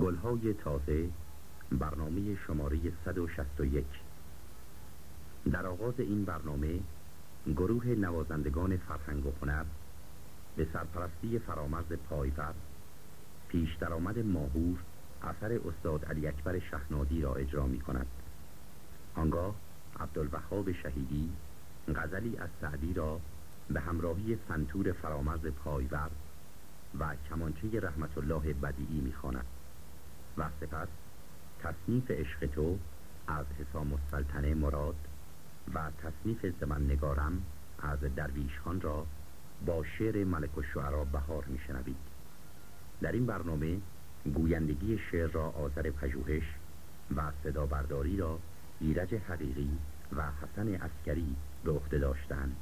گلهای تازه برنامه شماره 161 در آغاز این برنامه گروه نوازندگان فرهنگ و هنر به سرپرستی فرامرز پایور پیش درآمد ماهور اثر استاد علی اکبر شهنادی را اجرا می کند آنگاه عبدالوهاب شهیدی غزلی از سعدی را به همراهی سنتور فرامرز پایور و کمانچه رحمت الله بدیعی می‌خواند. و سپس تصنیف عشق تو از حسام السلطنه مراد و تصنیف زمن نگارم از درویش خان را با شعر ملک الشعرا بهار میشنوید. در این برنامه گویندگی شعر را آذر پژوهش و صدا برداری را ایرج حقیقی و حسن اسکری به عهده داشتند.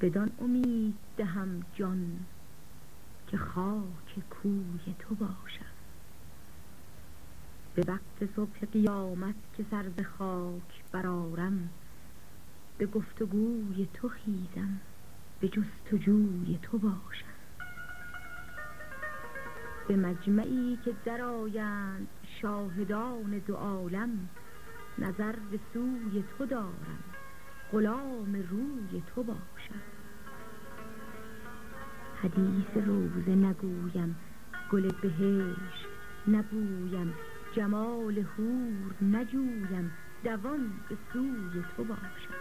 بدان امید دهم جان که خاک کوی تو باشم. به وقت صبح قیامت که سر به خاک برارم به گفتگوی تو خیزم به جستجوی تو باشم. به مجمعی که درآیند شاهدان دو عالم نظر به سوی تو دارم. غلام روی تو باشم. حدیث روزه نگویم گل بهشت نبویم جمال هور نجویم دوان به سوی تو باشم.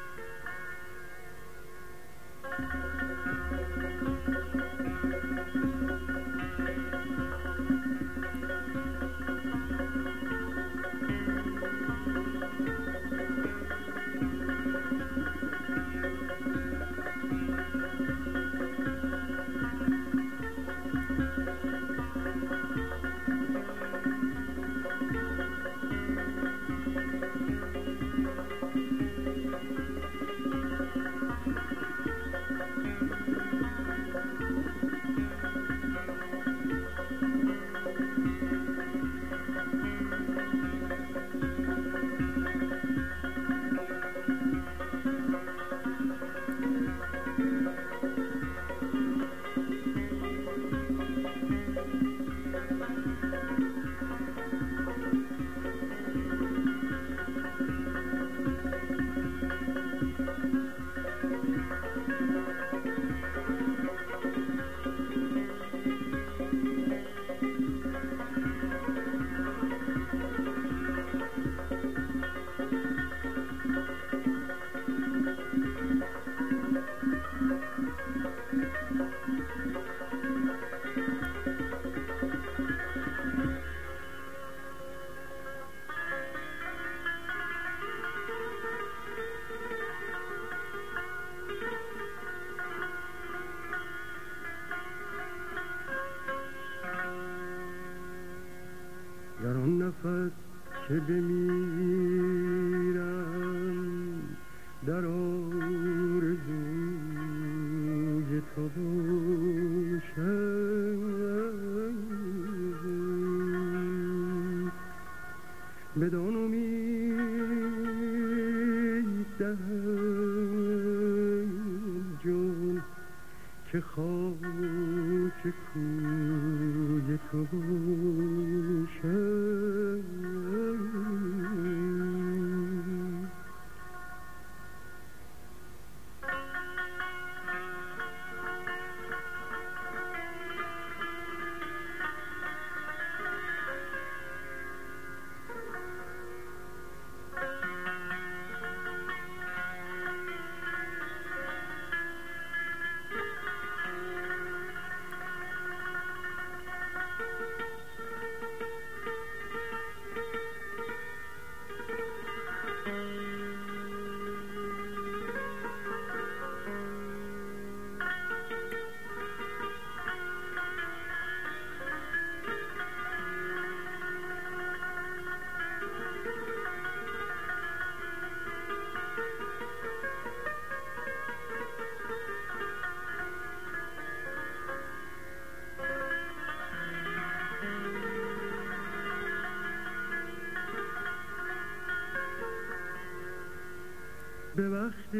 به وقت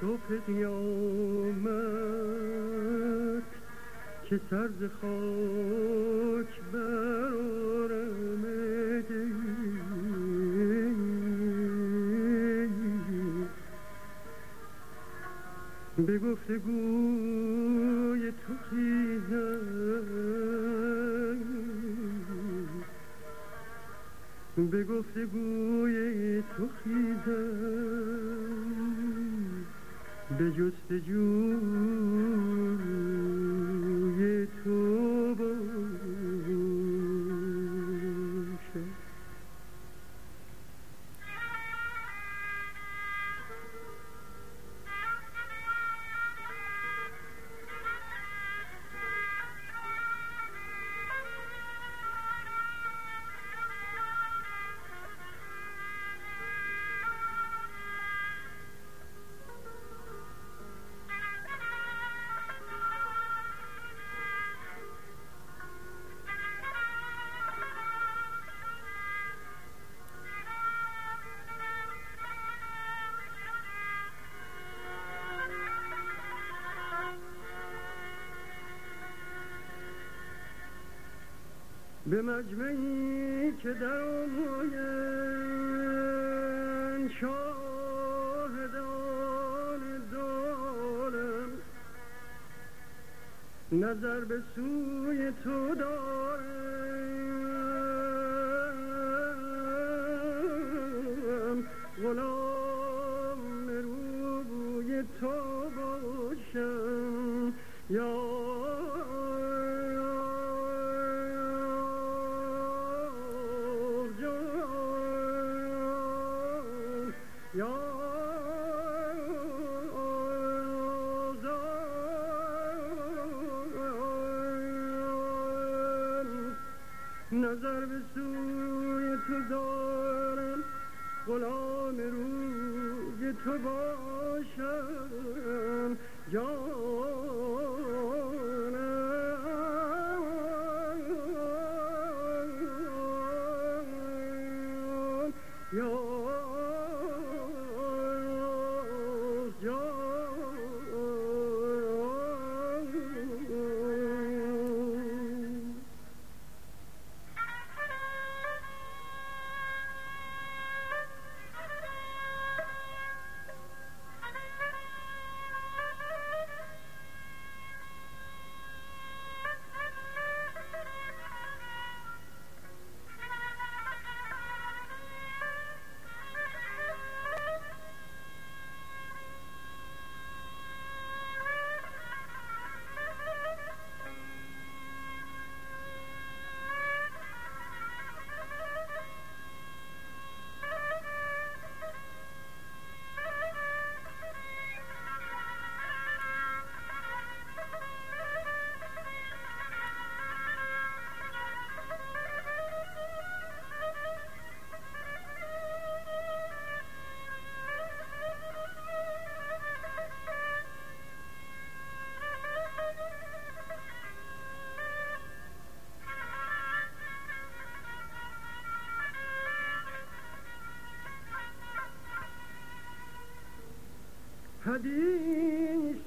صبح قیامت که سرز خاک برارم به گفتگوی تو خیزم به گفتگوی تو خیزم. به جستجوی تو به مجمعی که در آموین شاهدان دارم نظر به سوی تو دارم. غلام روی تو باشم. یا نظر به سوی تو دارم. غلام روی تو باشم. جانم حدیث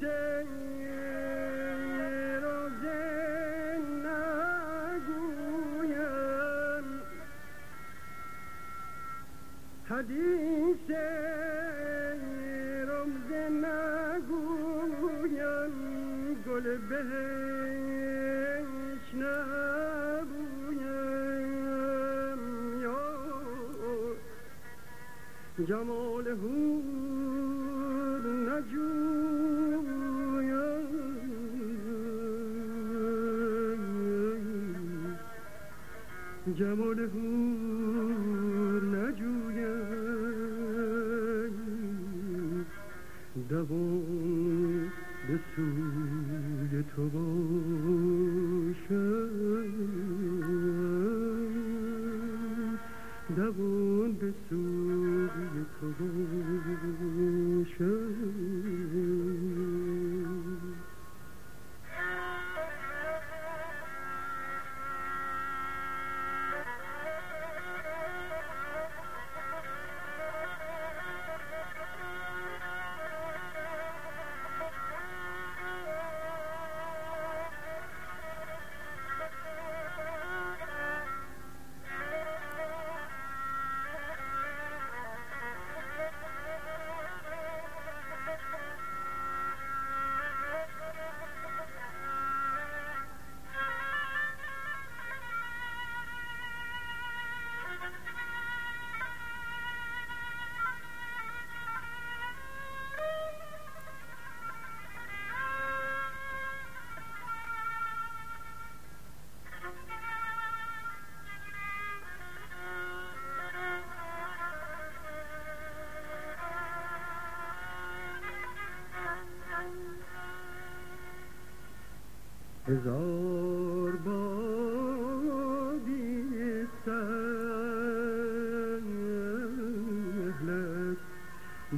رمز نگویم گل یا جمال نجویم جمال هور نجویم. دوان به سوی تو باشم. دوان به سوی تو باشم هزار بادی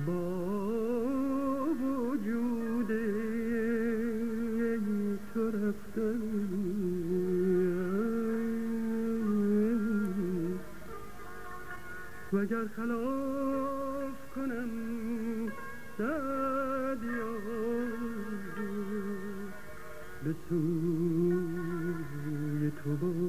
با وجود تو رفتن. وگر خلاف کنم سعدیا به سوی تو باشم.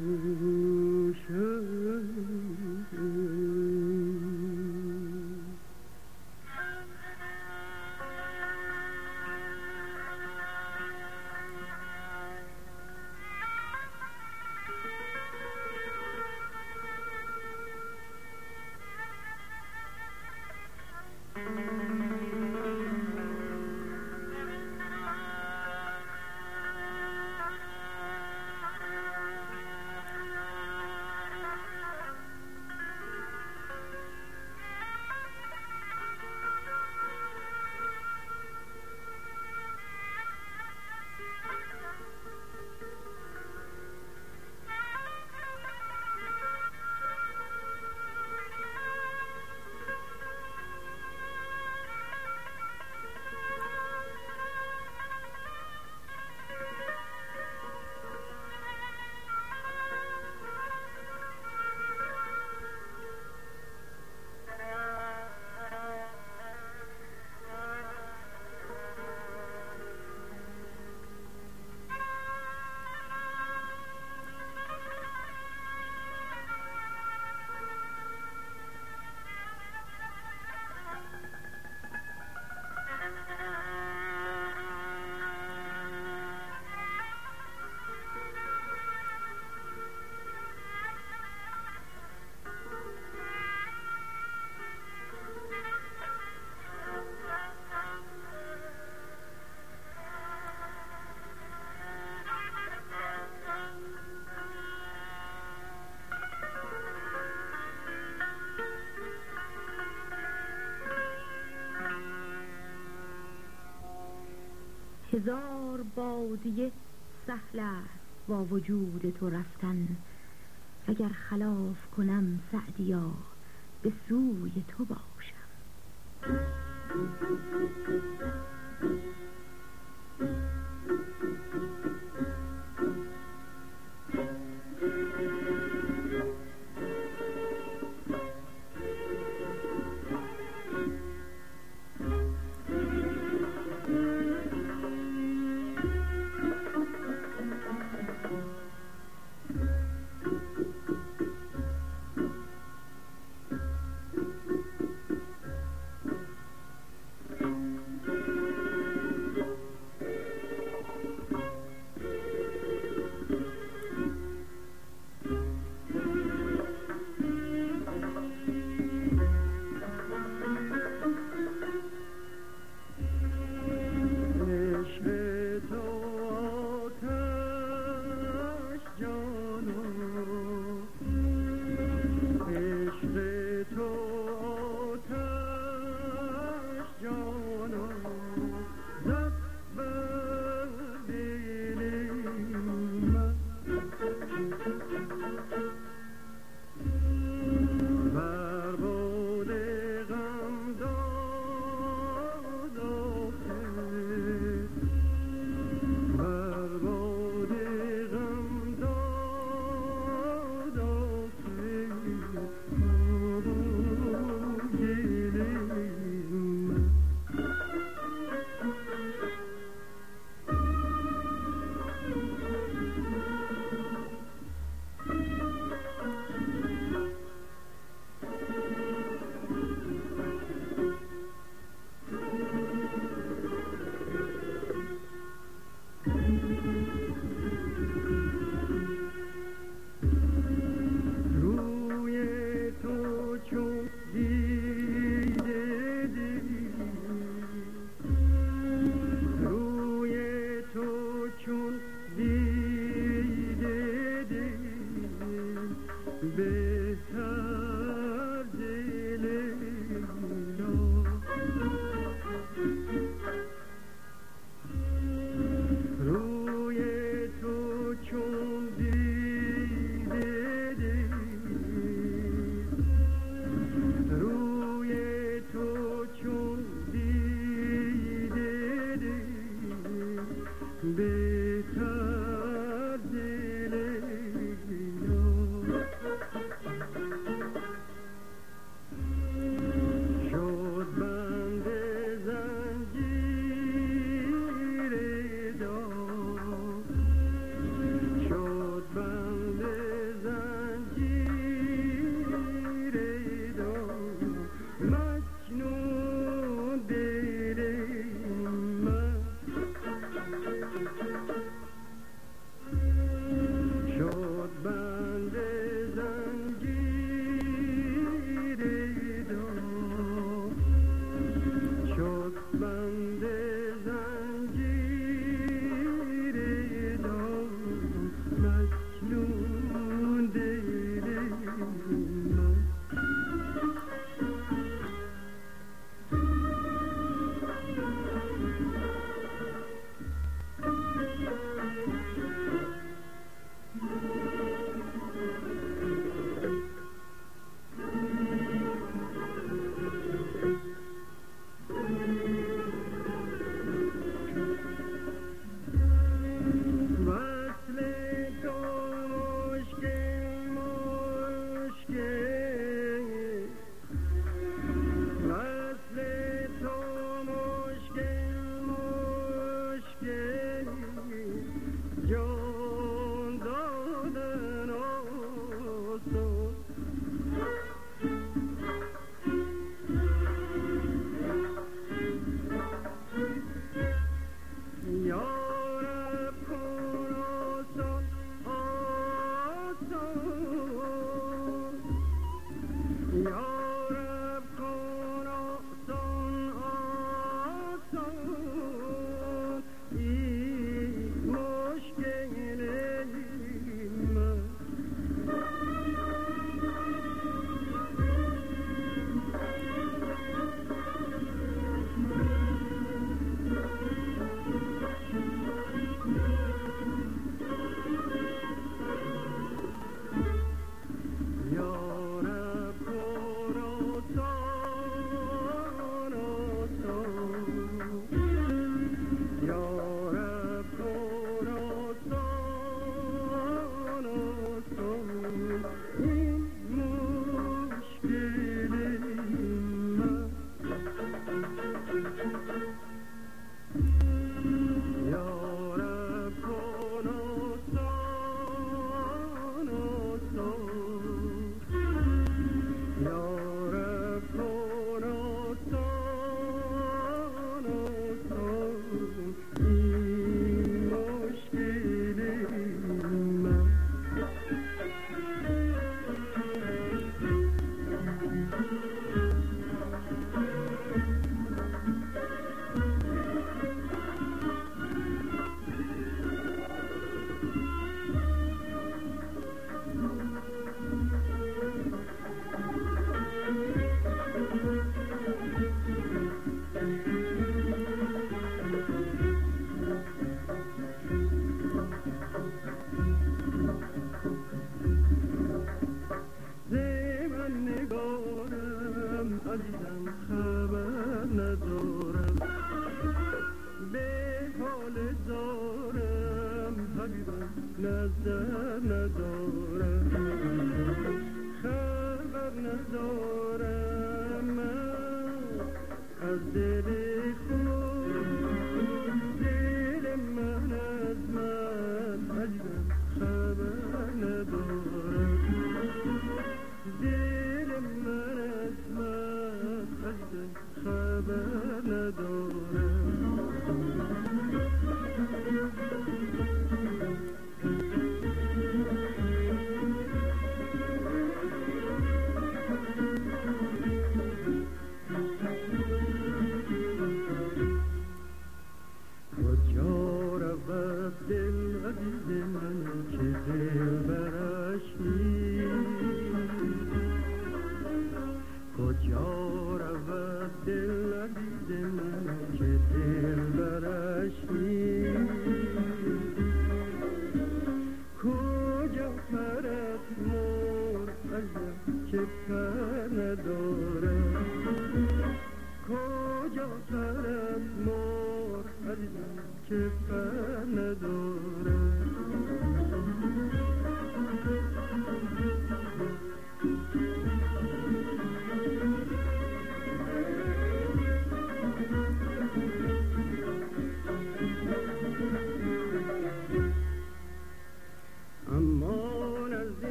هزار بادیه سهل است با وجود تو رفتن. اگر خلاف کنم سعدیا به سوی تو باشم.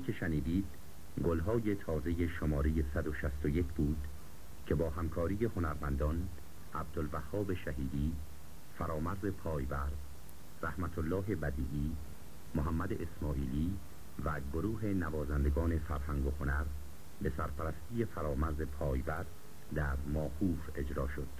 که شنیدید گلهای تازه شماره 161 بود که با همکاری هنرمندان عبدالوحاب شهیدی فرامرز پایبر رحمت الله بدیعی محمد اسماعیلی و گروه نوازندگان فرهنگ و هنر به سرپرستی فرامرز پایبر در ماهور اجرا شد.